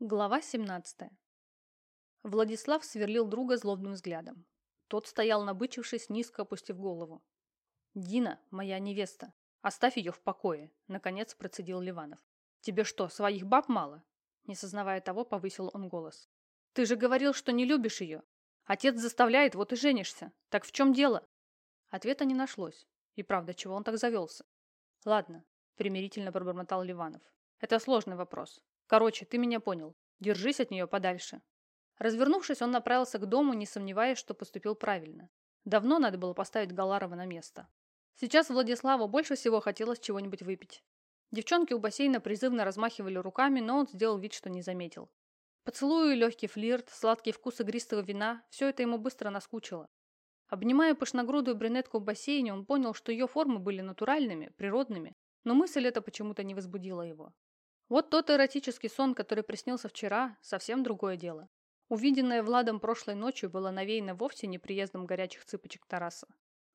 Глава 17. Владислав сверлил друга злобным взглядом. Тот стоял набычившись, низко опустив голову. «Дина, моя невеста, оставь ее в покое», — наконец процедил Ливанов. «Тебе что, своих баб мало?» Не сознавая того, повысил он голос. «Ты же говорил, что не любишь ее. Отец заставляет, вот и женишься. Так в чем дело?» Ответа не нашлось. И правда, чего он так завелся? «Ладно», — примирительно пробормотал Ливанов. «Это сложный вопрос. Короче, ты меня понял. Держись от нее подальше. Развернувшись, он направился к дому, не сомневаясь, что поступил правильно. Давно надо было поставить Галарова на место. Сейчас Владиславу больше всего хотелось чего-нибудь выпить. Девчонки у бассейна призывно размахивали руками, но он сделал вид, что не заметил. Поцелуи, легкий флирт, сладкий вкус игристого вина – все это ему быстро наскучило. Обнимая пышногрудую брюнетку в бассейне, он понял, что ее формы были натуральными, природными, но мысль эта почему-то не возбудила его. Вот тот эротический сон, который приснился вчера, совсем другое дело. Увиденное Владом прошлой ночью было навеяно вовсе не приездом горячих цыпочек Тараса.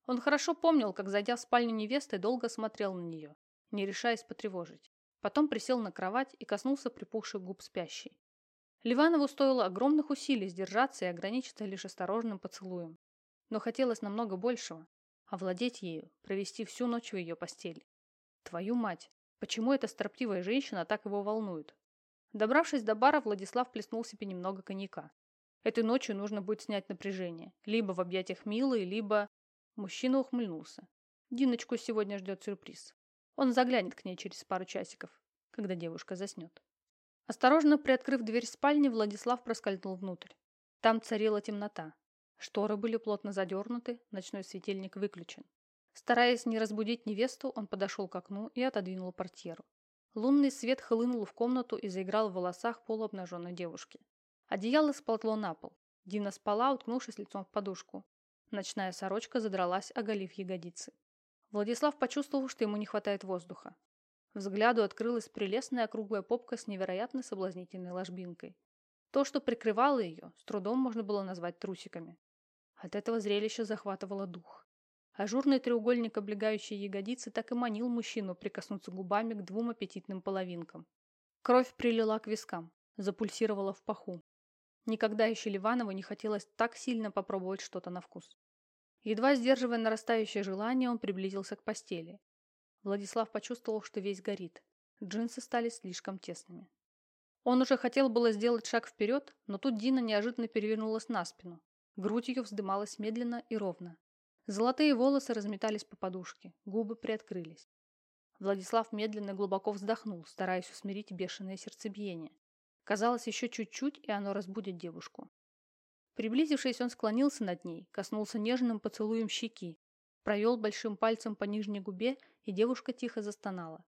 Он хорошо помнил, как, зайдя в спальню невесты, долго смотрел на нее, не решаясь потревожить. Потом присел на кровать и коснулся припухших губ спящей. Ливанову стоило огромных усилий сдержаться и ограничиться лишь осторожным поцелуем. Но хотелось намного большего – овладеть ею, провести всю ночь в ее постели. Твою мать! Почему эта строптивая женщина так его волнует? Добравшись до бара, Владислав плеснул себе немного коньяка. Этой ночью нужно будет снять напряжение. Либо в объятиях Милы, либо... Мужчина ухмыльнулся. Диночку сегодня ждет сюрприз. Он заглянет к ней через пару часиков, когда девушка заснет. Осторожно приоткрыв дверь спальни, Владислав проскользнул внутрь. Там царила темнота. Шторы были плотно задернуты, ночной светильник выключен. Стараясь не разбудить невесту, он подошел к окну и отодвинул портьеру. Лунный свет хлынул в комнату и заиграл в волосах полуобнаженной девушки. Одеяло сползло на пол. Дина спала, уткнувшись лицом в подушку. Ночная сорочка задралась, оголив ягодицы. Владислав почувствовал, что ему не хватает воздуха. Взгляду открылась прелестная округлая попка с невероятно соблазнительной ложбинкой. То, что прикрывало ее, с трудом можно было назвать трусиками. От этого зрелища захватывало дух. Ажурный треугольник, облегающий ягодицы, так и манил мужчину прикоснуться губами к двум аппетитным половинкам. Кровь прилила к вискам, запульсировала в паху. Никогда еще Ливанову не хотелось так сильно попробовать что-то на вкус. Едва сдерживая нарастающее желание, он приблизился к постели. Владислав почувствовал, что весь горит. Джинсы стали слишком тесными. Он уже хотел было сделать шаг вперед, но тут Дина неожиданно перевернулась на спину. Грудь ее вздымалась медленно и ровно. Золотые волосы разметались по подушке, губы приоткрылись. Владислав медленно глубоко вздохнул, стараясь усмирить бешеное сердцебиение. Казалось, еще чуть-чуть, и оно разбудит девушку. Приблизившись, он склонился над ней, коснулся нежным поцелуем щеки, провел большим пальцем по нижней губе, и девушка тихо застонала.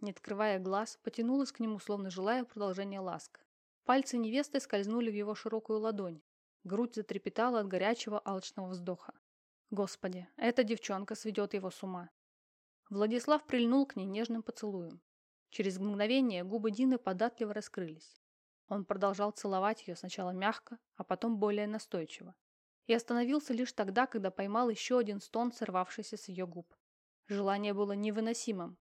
Не открывая глаз, потянулась к нему, словно желая продолжения ласк. Пальцы невесты скользнули в его широкую ладонь. Грудь затрепетала от горячего алчного вздоха. Господи, эта девчонка сведет его с ума. Владислав прильнул к ней нежным поцелуем. Через мгновение губы Дины податливо раскрылись. Он продолжал целовать ее сначала мягко, а потом более настойчиво. И остановился лишь тогда, когда поймал еще один стон, сорвавшийся с ее губ. Желание было невыносимым.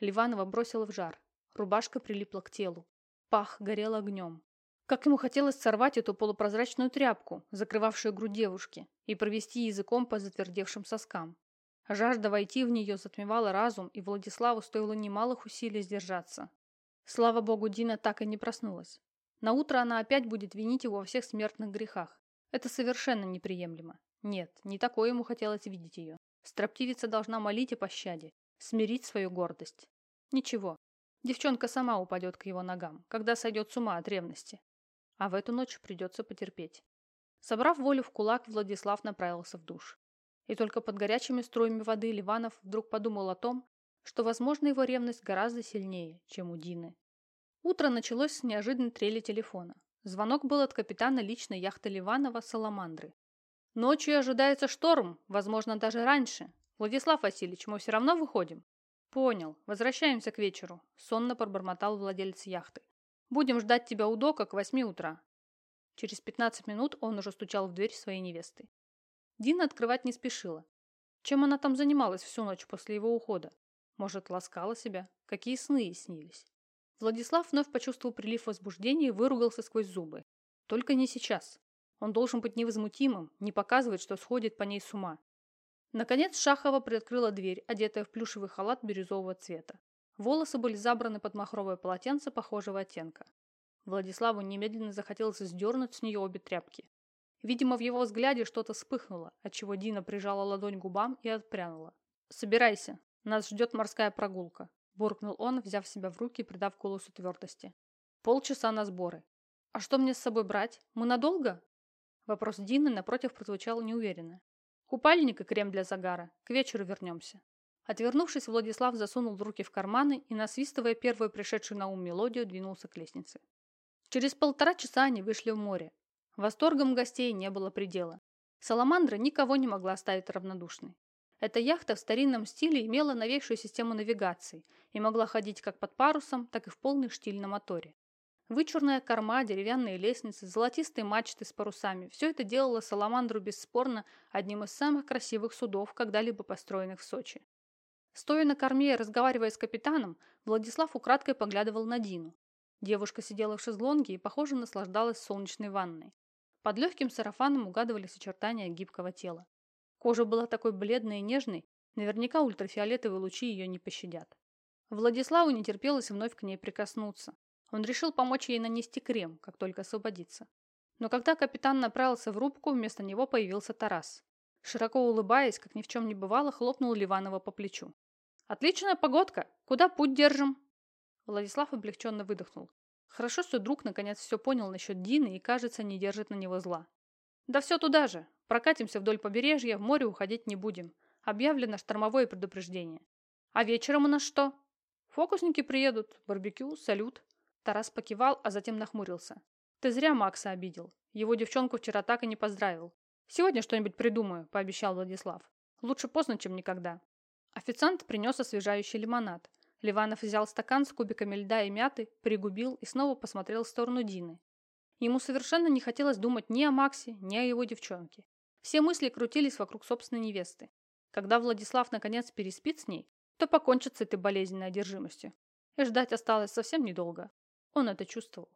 Ливанова бросила в жар. Рубашка прилипла к телу. Пах горел огнем. Как ему хотелось сорвать эту полупрозрачную тряпку, закрывавшую грудь девушки, и провести языком по затвердевшим соскам. Жажда войти в нее затмевала разум, и Владиславу стоило немалых усилий сдержаться. Слава богу, Дина так и не проснулась. На утро она опять будет винить его во всех смертных грехах. Это совершенно неприемлемо. Нет, не такое ему хотелось видеть ее. Строптивица должна молить о пощаде, смирить свою гордость. Ничего, девчонка сама упадет к его ногам, когда сойдет с ума от ревности а в эту ночь придется потерпеть. Собрав волю в кулак, Владислав направился в душ. И только под горячими струями воды Ливанов вдруг подумал о том, что, возможно, его ревность гораздо сильнее, чем у Дины. Утро началось с неожиданной трели телефона. Звонок был от капитана личной яхты Ливанова «Саламандры». «Ночью ожидается шторм, возможно, даже раньше. Владислав Васильевич, мы все равно выходим?» «Понял. Возвращаемся к вечеру», — сонно пробормотал владелец яхты. Будем ждать тебя у дока к восьми утра». Через пятнадцать минут он уже стучал в дверь своей невесты. Дина открывать не спешила. Чем она там занималась всю ночь после его ухода? Может, ласкала себя? Какие сны ей снились? Владислав вновь почувствовал прилив возбуждения и выругался сквозь зубы. Только не сейчас. Он должен быть невозмутимым, не показывать, что сходит по ней с ума. Наконец Шахова приоткрыла дверь, одетая в плюшевый халат бирюзового цвета. Волосы были забраны под махровое полотенце похожего оттенка. Владиславу немедленно захотелось сдернуть с нее обе тряпки. Видимо, в его взгляде что-то вспыхнуло, отчего Дина прижала ладонь к губам и отпрянула. «Собирайся, нас ждет морская прогулка», – буркнул он, взяв себя в руки и придав голосу твердости. «Полчаса на сборы. А что мне с собой брать? Мы надолго?» Вопрос Дины, напротив, прозвучал неуверенно. «Купальник и крем для загара. К вечеру вернемся». Отвернувшись, Владислав засунул руки в карманы и, насвистывая первую пришедшую на ум мелодию, двинулся к лестнице. Через полтора часа они вышли в море. Восторгом гостей не было предела. Саламандра никого не могла оставить равнодушной. Эта яхта в старинном стиле имела новейшую систему навигации и могла ходить как под парусом, так и в полный штиль на моторе. Вычурная корма, деревянные лестницы, золотистые мачты с парусами – все это делало Саламандру бесспорно одним из самых красивых судов, когда-либо построенных в Сочи. Стоя на корме и разговаривая с капитаном, Владислав украдкой поглядывал на Дину. Девушка сидела в шезлонге и, похоже, наслаждалась солнечной ванной. Под легким сарафаном угадывались очертания гибкого тела. Кожа была такой бледной и нежной, наверняка ультрафиолетовые лучи ее не пощадят. Владиславу не терпелось вновь к ней прикоснуться. Он решил помочь ей нанести крем, как только освободится. Но когда капитан направился в рубку, вместо него появился Тарас. Широко улыбаясь, как ни в чем не бывало, хлопнул Ливанова по плечу. «Отличная погодка! Куда путь держим?» Владислав облегченно выдохнул. Хорошо, что друг наконец все понял насчет Дины и, кажется, не держит на него зла. Да все туда же. Прокатимся вдоль побережья, в море уходить не будем. Объявлено штормовое предупреждение. А вечером у нас что? Фокусники приедут, барбекю, салют. Тарас покивал, а затем нахмурился. Ты зря Макса обидел. Его девчонку вчера так и не поздравил. Сегодня что-нибудь придумаю, пообещал Владислав. Лучше поздно, чем никогда. Официант принес освежающий лимонад. Ливанов взял стакан с кубиками льда и мяты, пригубил и снова посмотрел в сторону Дины. Ему совершенно не хотелось думать ни о Максе, ни о его девчонке. Все мысли крутились вокруг собственной невесты. Когда Владислав наконец переспит с ней, то покончит с этой болезненной одержимостью. И ждать осталось совсем недолго. Он это чувствовал.